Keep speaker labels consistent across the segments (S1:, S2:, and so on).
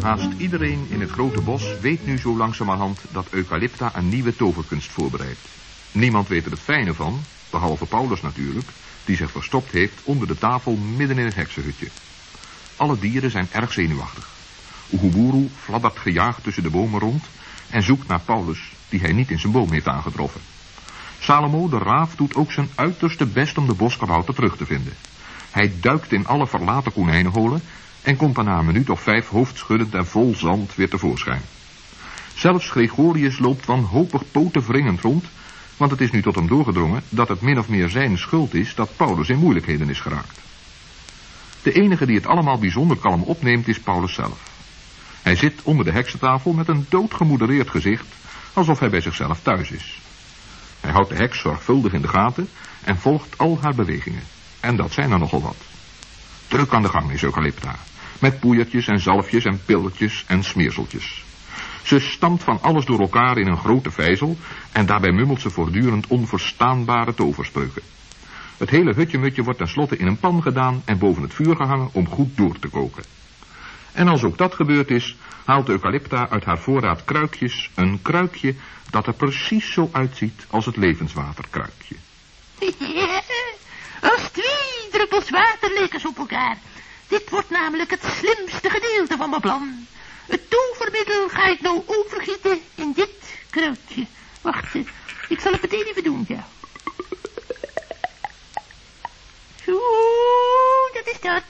S1: Haast iedereen in het grote bos weet nu zo langzamerhand dat Eucalypta een nieuwe toverkunst voorbereidt. Niemand weet er het fijne van, behalve Paulus natuurlijk, die zich verstopt heeft onder de tafel midden in het heksenhutje. Alle dieren zijn erg zenuwachtig. Oeguburu fladdert gejaagd tussen de bomen rond en zoekt naar Paulus, die hij niet in zijn boom heeft aangetroffen. Salomo de raaf doet ook zijn uiterste best om de boskabouter terug te vinden. Hij duikt in alle verlaten konijnenholen en komt daarna een minuut of vijf hoofdschuddend en vol zand weer tevoorschijn. Zelfs Gregorius loopt wanhopig poten rond, want het is nu tot hem doorgedrongen dat het min of meer zijn schuld is dat Paulus in moeilijkheden is geraakt. De enige die het allemaal bijzonder kalm opneemt is Paulus zelf. Hij zit onder de heksentafel met een doodgemoedereerd gezicht, alsof hij bij zichzelf thuis is. Hij houdt de heks zorgvuldig in de gaten en volgt al haar bewegingen. En dat zijn er nogal wat. Druk aan de gang is Eucalypta. Met poeiertjes en zalfjes en pilletjes en smeerseltjes. Ze stampt van alles door elkaar in een grote vijzel en daarbij mummelt ze voortdurend onverstaanbare toverspreuken. Het hele hutje-mutje wordt tenslotte in een pan gedaan en boven het vuur gehangen om goed door te koken. En als ook dat gebeurd is, haalt Eucalypta uit haar voorraad kruikjes een kruikje dat er precies zo uitziet als het levenswaterkruikje.
S2: als twee druppels water leken op elkaar. Dit wordt namelijk het slimste gedeelte van mijn plan. Het ik nou overgieten in dit kruikje. Wacht, ik zal het meteen even doen, ja. Zo, dat is dat.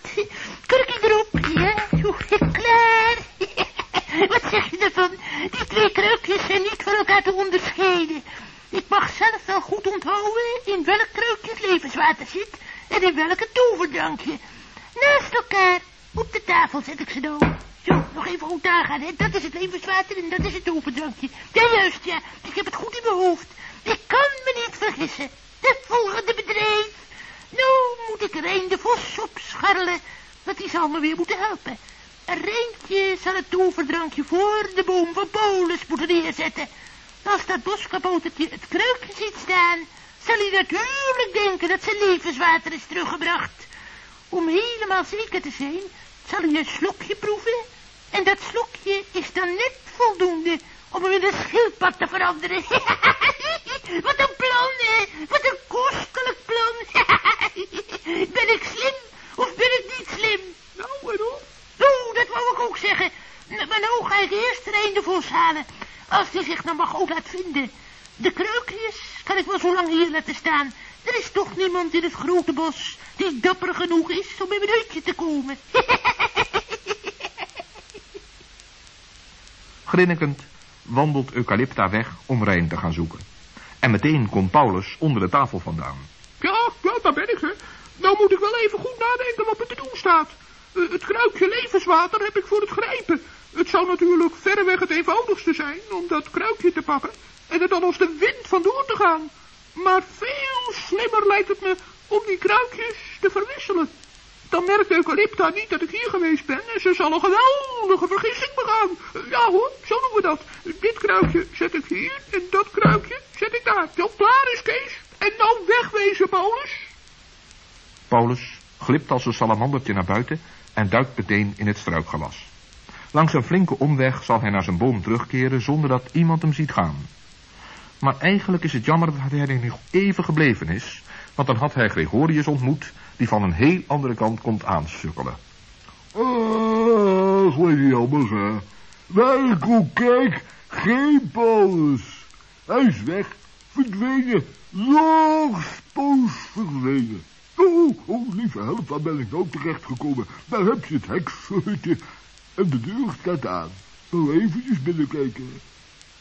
S2: Kurkje erop, ja. Zo, klaar. Wat zeg je ervan? Die twee kruikjes zijn niet van elkaar te onderscheiden. Ik mag zelf wel goed onthouden in welk kruikje het levenswater zit en in welke toverdrankje. Naast elkaar, op de tafel zet ik ze nou. Zo, nog even goed aangaan, hè. Dat is het levenswater en dat is het toverdrankje. Ja, juist, ja. Ik heb het goed in mijn hoofd. Ik kan me niet vergissen. De volgende bedrijf. Nou moet ik Rijn de Vos opscharrelen, want die zal me weer moeten helpen. Rijntje zal het toverdrankje voor de boom van Paulus moeten neerzetten. Als dat boskaboutertje het kruikje ziet staan, zal hij natuurlijk denken dat zijn levenswater is teruggebracht. Om helemaal zeker te zijn, zal hij een slokje proeven. En dat slokje is dan net voldoende om hem in een schildpad te veranderen. Wat een plan, hè? Wat een kostelijk plan. ben ik slim of ben ik niet slim?
S3: Nou, waarom?
S2: Nou, dat wou ik ook zeggen. Maar nou ga ik eerst er de vos halen. Als hij zich nou mag ook laat vinden. De kreukjes kan ik wel zo lang hier laten staan. Er is toch niemand in het grote bos die dapper genoeg is om in mijn hutje te komen.
S1: Grinnikend wandelt Eucalypta weg om Rijn te gaan zoeken. En meteen komt Paulus onder de tafel vandaan.
S3: Ja, ja, daar ben ik, hè. Nou moet ik wel even goed nadenken wat er te doen staat. Uh, het kruikje levenswater heb ik voor het grijpen. Het zou natuurlijk verreweg het eenvoudigste zijn om dat kruikje te pakken en er dan als de wind vandoor te gaan. Maar veel slimmer lijkt het me om die kruikjes te verwisselen. Dan merkt Eucalypta niet dat ik hier geweest ben en ze zal een geweldige vergissing begaan. Ja hoor, zo doen we dat. Dit kruikje zet ik hier en dat kruikje zet ik daar. Tot klaar is, Kees. En nou wegwezen, Paulus.
S1: Paulus glipt als een salamandertje naar buiten en duikt meteen in het struikgewas. Langs een flinke omweg zal hij naar zijn boom terugkeren zonder dat iemand hem ziet gaan. Maar eigenlijk is het jammer dat hij er nog even gebleven is, want dan had hij Gregorius ontmoet, die van een heel andere kant komt aansukkelen.
S4: Ah, wat jammer, hè. Welkom, kijk, geen Paulus. Hij is weg, verdwenen, poos verdwenen. Oh, oh, lieve help, waar ben ik nou terechtgekomen? Daar heb je het hekshutje. En de deur staat aan. Nou, eventjes binnenkijken.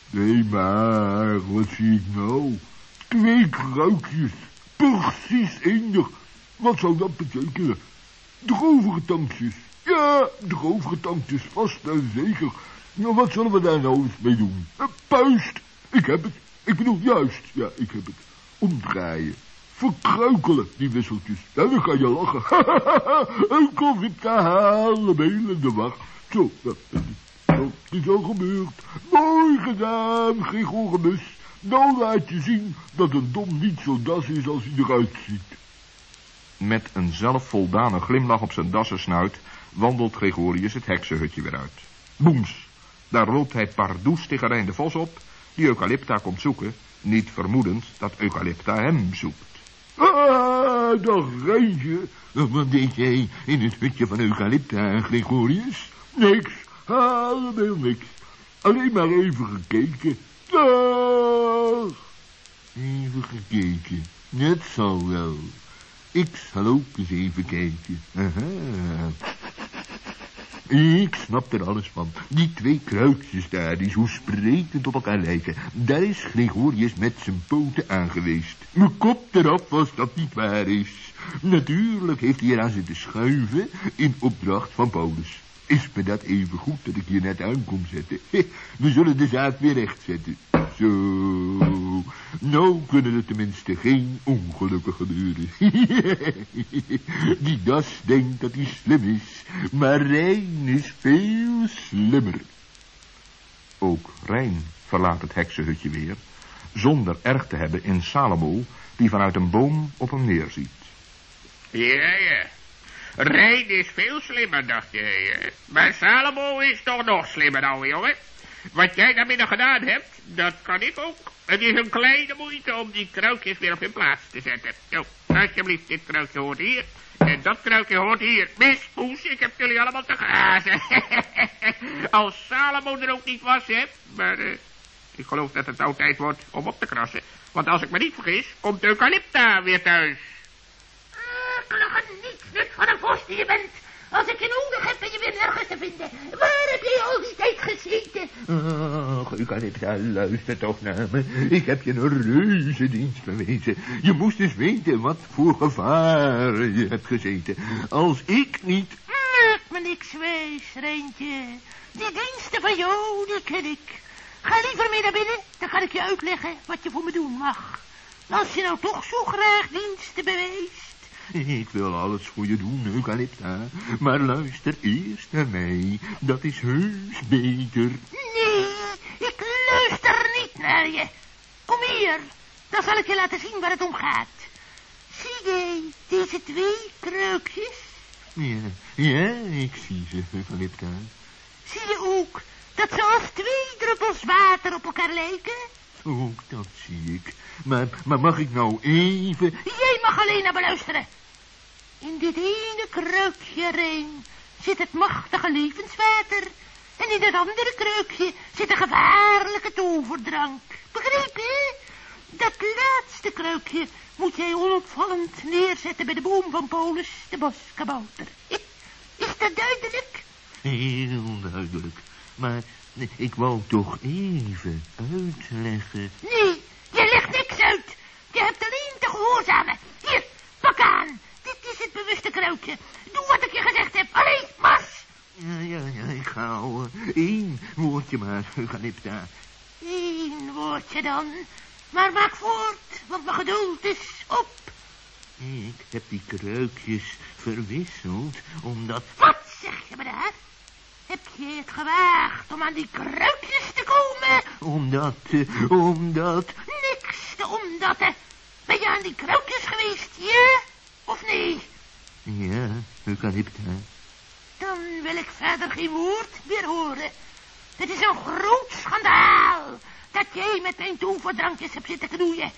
S4: Nee, maar, wat zie ik nou? Twee kruikjes. Precies eender. Wat zou dat betekenen? Drovere tankjes. Ja, drovere tankjes, vast en zeker. Nou, wat zullen we daar nou eens mee doen? Puist. Ik heb het. Ik bedoel, juist. Ja, ik heb het. Omdraaien. verkruikelen, die wisseltjes. Ja, dan ga je lachen. Een koffie halen, in de wacht. Zo, dat is al gebeurd. Mooi gedaan, Gregorius. Nou laat je zien dat een dom niet zo das is als hij eruit ziet.
S1: Met een zelfvoldane glimlach op zijn dassensnuit wandelt Gregorius het heksenhutje weer uit. Boems, daar loopt hij pardoes tegen Rijn de Vos op, die Eucalypta komt zoeken, niet vermoedend dat Eucalypta hem zoekt.
S4: Ah, dag Rijntje. Wat deed jij in het hutje van Eucalypta, Gregorius? Niks, helemaal niks. Alleen maar even gekeken. Dag. Even gekeken, net zal wel. Ik zal ook eens even kijken. Aha. Ik snap er alles van. Die twee kruidjes daar, die zo sprekend op elkaar lijken. Daar is Gregorius met zijn poten aangeweest. Mijn kop erop als dat niet waar is. Natuurlijk heeft hij eraan zitten schuiven in opdracht van Paulus. Is me dat even goed dat ik hier net aan kom zetten? We zullen de zaak weer rechtzetten. Zo, nou kunnen er tenminste geen ongelukken gebeuren. Die das denkt dat hij slim is, maar Rijn is veel slimmer.
S1: Ook Rijn verlaat het heksenhutje weer, zonder erg te hebben in Salomo, die vanuit een boom op hem neerziet.
S3: Ja, ja. Rijn is veel slimmer, dacht je. Maar Salomo is toch nog slimmer, ouwe jongen. Wat jij namiddag gedaan hebt, dat kan ik ook. Het is een kleine moeite om die kruikjes weer op hun plaats te zetten. Zo, alsjeblieft, dit kruikje hoort hier. En dat kruikje hoort hier. Miss Poes, ik heb jullie allemaal te grazen. Als Salomo er ook niet was, hè. Maar uh, ik geloof dat het nou tijd wordt om op te krassen. Want als ik me niet vergis, komt Eucalypta weer thuis.
S2: Uh, niet nut van een vos die je bent. Als ik je nodig heb, ben je weer nergens te vinden. Waar heb je al die tijd gezeten?
S4: Ach, Eucalypta, luister toch naar me. Ik heb je een reuze dienst bewezen. Je moest eens weten wat voor gevaar je hebt gezeten. Als ik niet...
S2: Maak me niks wijs, Reentje. Die diensten van jou, die ken ik. Ga liever mee naar binnen, dan kan ik je uitleggen wat je voor me doen mag. Als je nou toch zo graag diensten beweest,
S4: ik wil alles voor je doen, Eucalypta. Maar luister eerst naar mij. Dat is heus beter.
S2: Nee, ik luister niet naar je. Kom hier, dan zal ik je laten zien waar het om gaat. Zie jij deze twee kreukjes?
S4: Ja, ja, ik zie ze, Eucalypta.
S2: Zie je ook dat ze als twee druppels water op elkaar lijken?
S4: Ook dat zie ik. Maar, maar mag ik nou even...
S2: Jij mag alleen naar beluisteren. In dit ene kreukje, Reen, zit het machtige levenswater. En in het andere kreukje zit een gevaarlijke toverdrank. Begreep je? Dat laatste kreukje moet jij onopvallend neerzetten bij de boom van Polis, de boskabouter. Is dat duidelijk?
S4: Heel duidelijk. Maar ik wou toch even uitleggen.
S2: Nee, je legt niks uit. Je hebt alleen te gehoorzamen. Hier, pak aan is het bewuste. Doe wat ik je gezegd heb. Allee, mas.
S4: Ja, ja, ja, ik ga houden. Eén woordje maar, Eucalypta.
S2: Eén woordje dan. Maar maak voort, want mijn geduld is op.
S4: Ik heb die kruikjes verwisseld, omdat...
S2: Wat zeg je me daar? Heb je het gewaagd om aan die kruikjes te komen?
S4: Omdat, uh, omdat...
S2: Niks te omdat, Ben je aan die kruikjes geweest, ja? Of nee?
S4: Ja, eucalypta.
S2: Dan wil ik verder geen woord meer horen. Het is een groot schandaal dat jij met mijn toverdrankjes hebt zitten knoeien.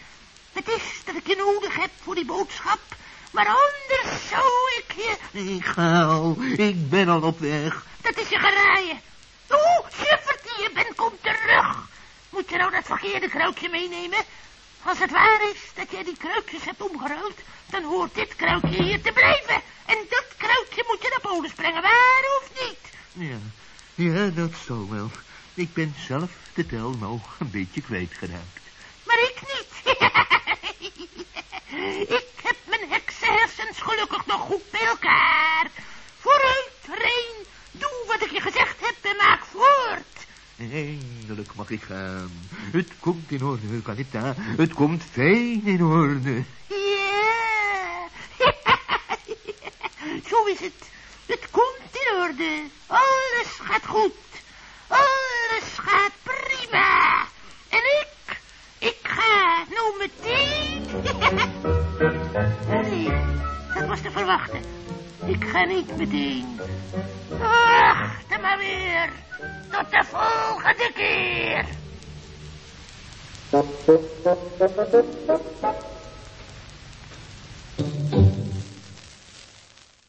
S2: Het is dat ik je nodig heb voor die boodschap, maar anders zou ik je...
S4: Ik ga al, ik ben al op weg.
S2: Dat is je geraaien. Oeh, suffert die je bent, kom terug. Moet je nou dat verkeerde kruikje meenemen? Als het waar is dat jij die kruikjes hebt omgeruild, dan hoort dit kruikje hier te blijven. En dat kruikje moet je naar Polen brengen, waar of niet?
S4: Ja, ja, dat zal wel. Ik ben zelf de tel nog een beetje kwijtgeraakt.
S2: Maar ik niet. ik heb mijn heksenhersens gelukkig nog goed bij elkaar. Vooruit, Reen. Doe wat ik je gezegd heb en maak voort.
S4: Eindelijk mag ik gaan. Het komt in orde, Eucalypta. Het komt fijn in orde.
S2: Ja. Zo is het. Het komt in orde. Alles gaat goed. Alles gaat prima. En ik, ik ga nou meteen... nee, dat was te verwachten. Ik ga niet meteen. Wacht maar weer. Tot de volgende keer.